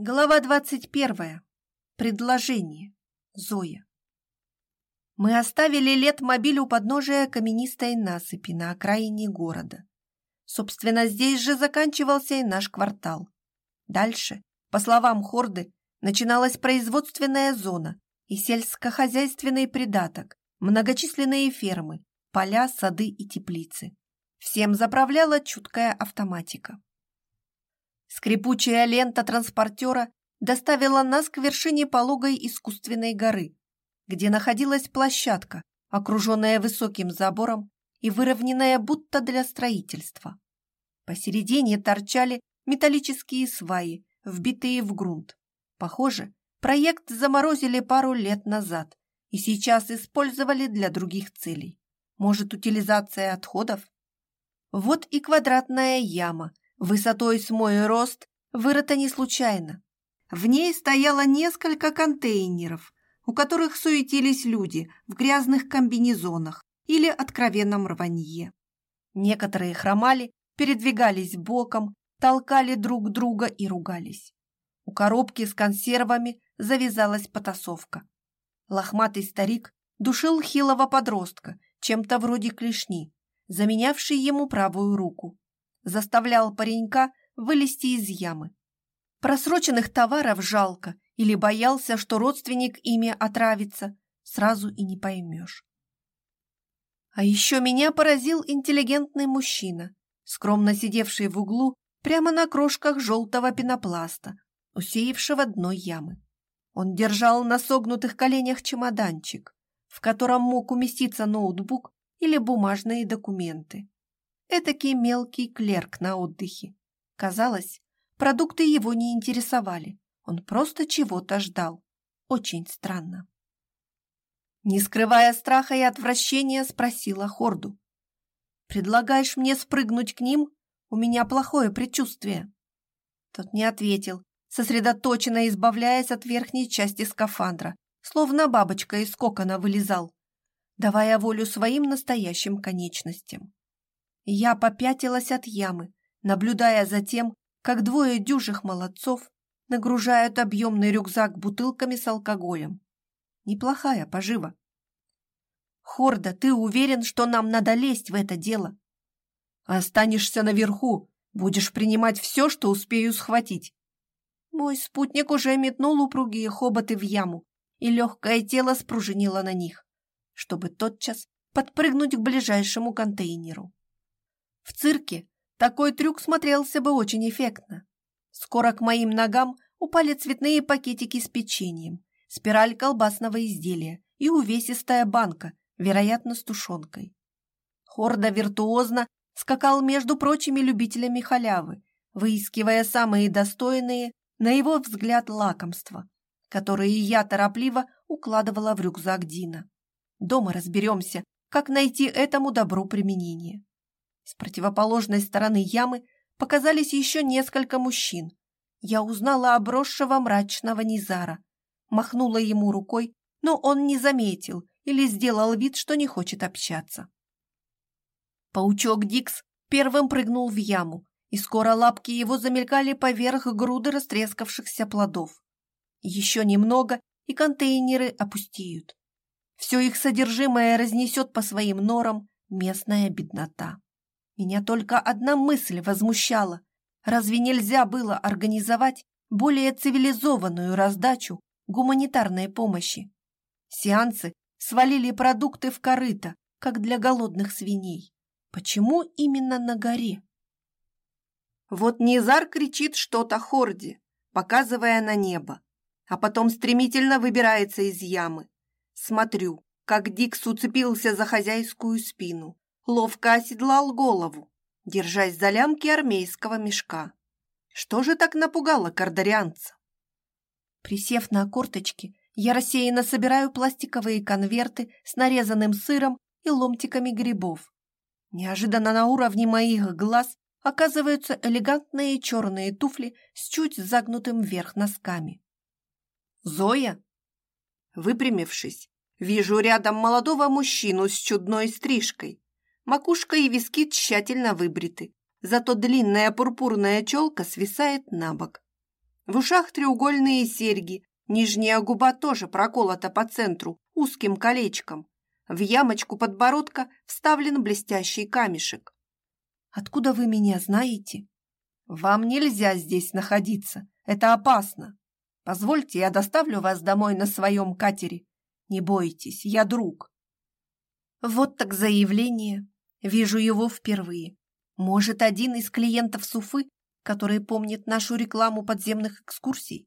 Глава двадцать первая. Предложение. Зоя. Мы оставили лет-мобиль у подножия каменистой насыпи на окраине города. Собственно, здесь же заканчивался и наш квартал. Дальше, по словам Хорды, начиналась производственная зона и сельскохозяйственный придаток, многочисленные фермы, поля, сады и теплицы. Всем заправляла чуткая автоматика. Скрипучая лента транспортера доставила нас к вершине пологой искусственной горы, где находилась площадка, окруженная высоким забором и выровненная будто для строительства. Посередине торчали металлические сваи, вбитые в грунт. Похоже, проект заморозили пару лет назад и сейчас использовали для других целей. Может, утилизация отходов? Вот и квадратная яма, Высотой с мой рост вырыта не случайно. В ней стояло несколько контейнеров, у которых суетились люди в грязных комбинезонах или откровенном рванье. Некоторые хромали, передвигались боком, толкали друг друга и ругались. У коробки с консервами завязалась потасовка. Лохматый старик душил хилого подростка, чем-то вроде клешни, заменявший ему правую руку заставлял паренька вылезти из ямы. Просроченных товаров жалко или боялся, что родственник ими отравится, сразу и не поймешь. А еще меня поразил интеллигентный мужчина, скромно сидевший в углу прямо на крошках желтого пенопласта, усеявшего дно ямы. Он держал на согнутых коленях чемоданчик, в котором мог уместиться ноутбук или бумажные документы. Этакий мелкий клерк на отдыхе. Казалось, продукты его не интересовали. Он просто чего-то ждал. Очень странно. Не скрывая страха и отвращения, спросила Хорду. «Предлагаешь мне спрыгнуть к ним? У меня плохое предчувствие». Тот не ответил, сосредоточенно избавляясь от верхней части скафандра, словно бабочка из кокона вылезал, давая волю своим настоящим конечностям. Я попятилась от ямы, наблюдая за тем, как двое дюжих молодцов нагружают объемный рюкзак бутылками с алкоголем. Неплохая пожива. Хорда, ты уверен, что нам надо лезть в это дело? Останешься наверху, будешь принимать все, что успею схватить. Мой спутник уже метнул упругие хоботы в яму, и легкое тело спружинило на них, чтобы тотчас подпрыгнуть к ближайшему контейнеру. В цирке такой трюк смотрелся бы очень эффектно. Скоро к моим ногам упали цветные пакетики с печеньем, спираль колбасного изделия и увесистая банка, вероятно, с тушенкой. Хорда виртуозно скакал между прочими любителями халявы, выискивая самые достойные, на его взгляд, лакомства, которые я торопливо укладывала в рюкзак Дина. Дома разберемся, как найти этому добру применение. С противоположной стороны ямы показались еще несколько мужчин. Я узнала обросшего мрачного Низара. Махнула ему рукой, но он не заметил или сделал вид, что не хочет общаться. Паучок Дикс первым прыгнул в яму, и скоро лапки его замелькали поверх груды растрескавшихся плодов. Еще немного, и контейнеры опустеют. Все их содержимое разнесет по своим норам местная беднота. Меня только одна мысль возмущала. Разве нельзя было организовать более цивилизованную раздачу гуманитарной помощи? Сеансы свалили продукты в корыто, как для голодных свиней. Почему именно на горе? Вот Низар кричит что-то Хорде, показывая на небо, а потом стремительно выбирается из ямы. Смотрю, как Дикс уцепился за хозяйскую спину, ловко оседлал голову, держась за лямки армейского мешка. Что же так напугало кардарианца? Присев на корточки, я рассеянно собираю пластиковые конверты с нарезанным сыром и ломтиками грибов. Неожиданно на уровне моих глаз оказываются элегантные черные туфли с чуть загнутым вверх носками. «Зоя?» Выпрямившись, вижу рядом молодого мужчину с чудной стрижкой, Макушка и виски тщательно выбриты, зато длинная пурпурная челка свисает на бок. В ушах треугольные серьги, нижняя губа тоже проколота по центру узким колечком. В ямочку подбородка вставлен блестящий камешек. «Откуда вы меня знаете?» «Вам нельзя здесь находиться. Это опасно. Позвольте, я доставлю вас домой на своем катере. Не бойтесь, я друг». Вот так заявление. Вижу его впервые. Может, один из клиентов Суфы, который помнит нашу рекламу подземных экскурсий?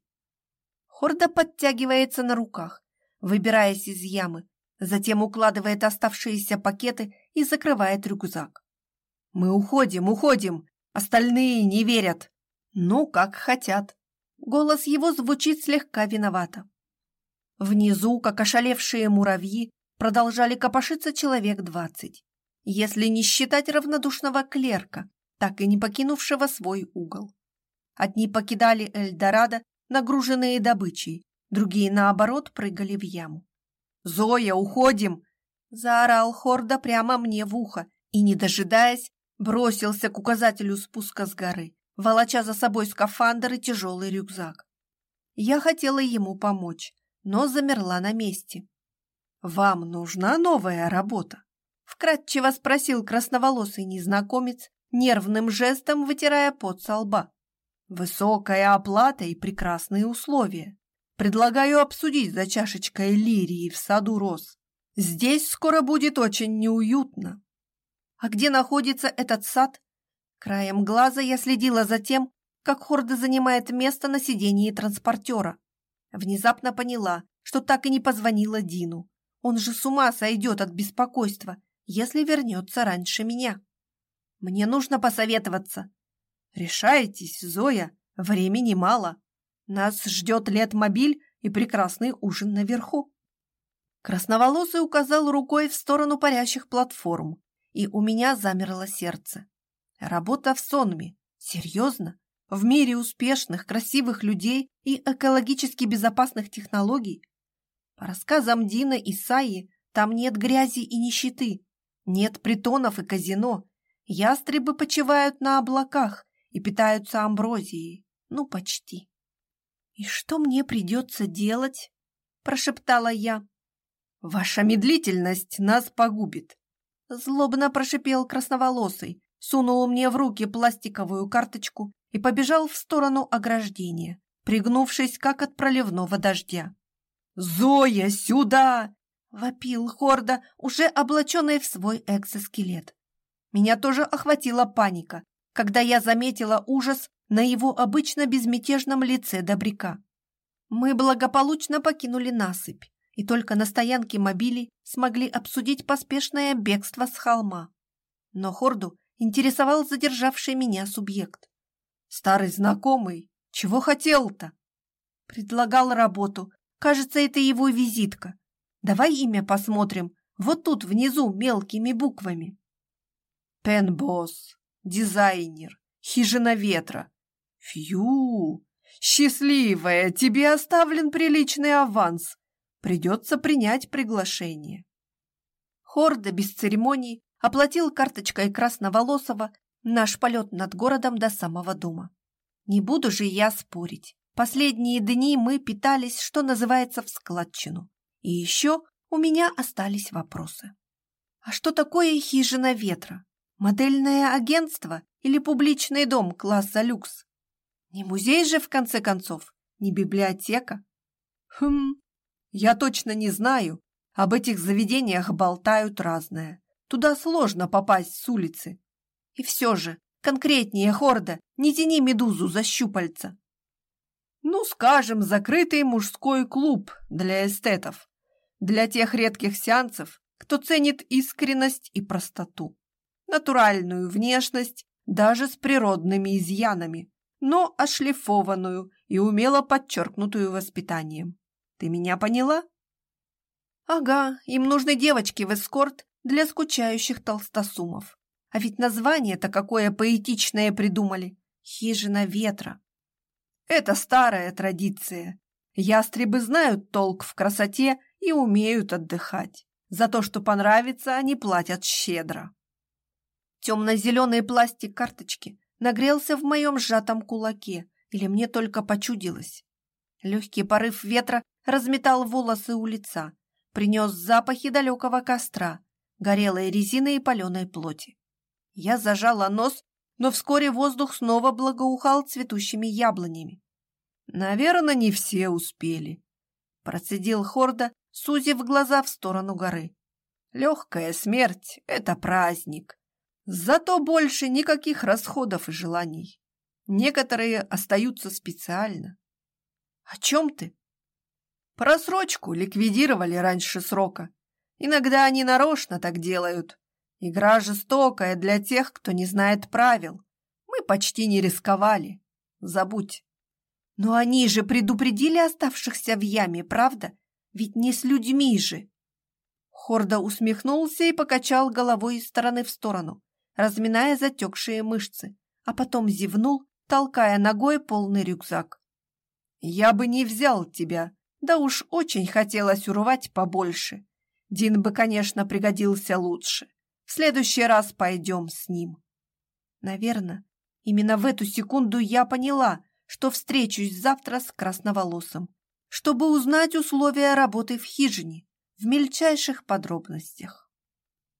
Хорда подтягивается на руках, выбираясь из ямы, затем укладывает оставшиеся пакеты и закрывает рюкзак. «Мы уходим, уходим! Остальные не верят!» «Ну, как хотят!» Голос его звучит слегка виновато. Внизу, как ошалевшие муравьи, продолжали копошиться человек двадцать, если не считать равнодушного клерка, так и не покинувшего свой угол. Одни покидали Эльдорадо, нагруженные добычей, другие, наоборот, прыгали в яму. «Зоя, уходим!» – заорал Хорда прямо мне в ухо и, не дожидаясь, бросился к указателю спуска с горы, волоча за собой скафандр и тяжелый рюкзак. Я хотела ему помочь, но замерла на месте. «Вам нужна новая работа?» — вкратчиво спросил красноволосый незнакомец, нервным жестом вытирая пот со лба. «Высокая оплата и прекрасные условия. Предлагаю обсудить за чашечкой лирии в саду роз. Здесь скоро будет очень неуютно». «А где находится этот сад?» Краем глаза я следила за тем, как Хорда занимает место на сидении транспортера. Внезапно поняла, что так и не позвонила Дину. Он же с ума сойдет от беспокойства, если вернется раньше меня. Мне нужно посоветоваться. Решайтесь, Зоя, времени мало. Нас ждет лет-мобиль и прекрасный ужин наверху. Красноволосый указал рукой в сторону парящих платформ, и у меня замерло сердце. Работа в сонме. Серьезно? В мире успешных, красивых людей и экологически безопасных технологий по рассказам Дина и Саи, там нет грязи и нищеты, нет притонов и казино. Ястребы почивают на облаках и питаются амброзией. Ну, почти. «И что мне придется делать?» – прошептала я. «Ваша медлительность нас погубит», – злобно прошипел красноволосый, сунул мне в руки пластиковую карточку и побежал в сторону ограждения, пригнувшись, как от проливного дождя. «Зоя, сюда!» — вопил Хорда, уже облаченный в свой экзоскелет. Меня тоже охватила паника, когда я заметила ужас на его обычно безмятежном лице добряка. Мы благополучно покинули насыпь, и только на стоянке мобилей смогли обсудить поспешное бегство с холма. Но Хорду интересовал задержавший меня субъект. Старый знакомый, чего хотел-то? Предлагал работу, Кажется, это его визитка. Давай имя посмотрим. Вот тут внизу мелкими буквами. Пенбосс, дизайнер, хижина ветра. Фью, счастливая, тебе оставлен приличный аванс. Придется принять приглашение. Хорда без церемоний оплатил карточкой Красноволосого наш полет над городом до самого дома. Не буду же я спорить. Последние дни мы питались, что называется, в складчину. И еще у меня остались вопросы. А что такое хижина ветра? Модельное агентство или публичный дом класса люкс? Не музей же, в конце концов, не библиотека. Хм, я точно не знаю. Об этих заведениях болтают разное. Туда сложно попасть с улицы. И все же, конкретнее, Хорда, не тяни медузу за щупальца. Ну, скажем, закрытый мужской клуб для эстетов, для тех редких сеансов, кто ценит искренность и простоту, натуральную внешность, даже с природными изъянами, но ошлифованную и умело подчеркнутую воспитанием. Ты меня поняла? Ага, им нужны девочки в эскорт для скучающих толстосумов. А ведь название-то какое поэтичное придумали. Хижина ветра. Это старая традиция. Ястребы знают толк в красоте и умеют отдыхать. За то, что понравится, они платят щедро. Темно-зеленый пластик карточки нагрелся в моем сжатом кулаке, Или мне только почудилось? Легкий порыв ветра разметал волосы у лица, принес запахи далекого костра, горелой резины и паленой плоти. Я зажала нос, но вскоре воздух снова благоухал цветущими яблонями. «Наверное, не все успели», — процедил Хорда, сузив глаза в сторону горы. «Легкая смерть — это праздник. Зато больше никаких расходов и желаний. Некоторые остаются специально. О чем ты? Просрочку ликвидировали раньше срока. Иногда они нарочно так делают. Игра жестокая для тех, кто не знает правил. Мы почти не рисковали. Забудь. Но они же предупредили оставшихся в яме, правда? Ведь не с людьми же. Хорда усмехнулся и покачал головой из стороны в сторону, разминая затекшие мышцы, а потом зевнул, толкая ногой полный рюкзак. «Я бы не взял тебя, да уж очень хотелось урвать побольше. Дин бы, конечно, пригодился лучше. В следующий раз пойдем с ним». Наверное, именно в эту секунду я поняла, что встречусь завтра с красноволосым, чтобы узнать условия работы в хижине в мельчайших подробностях.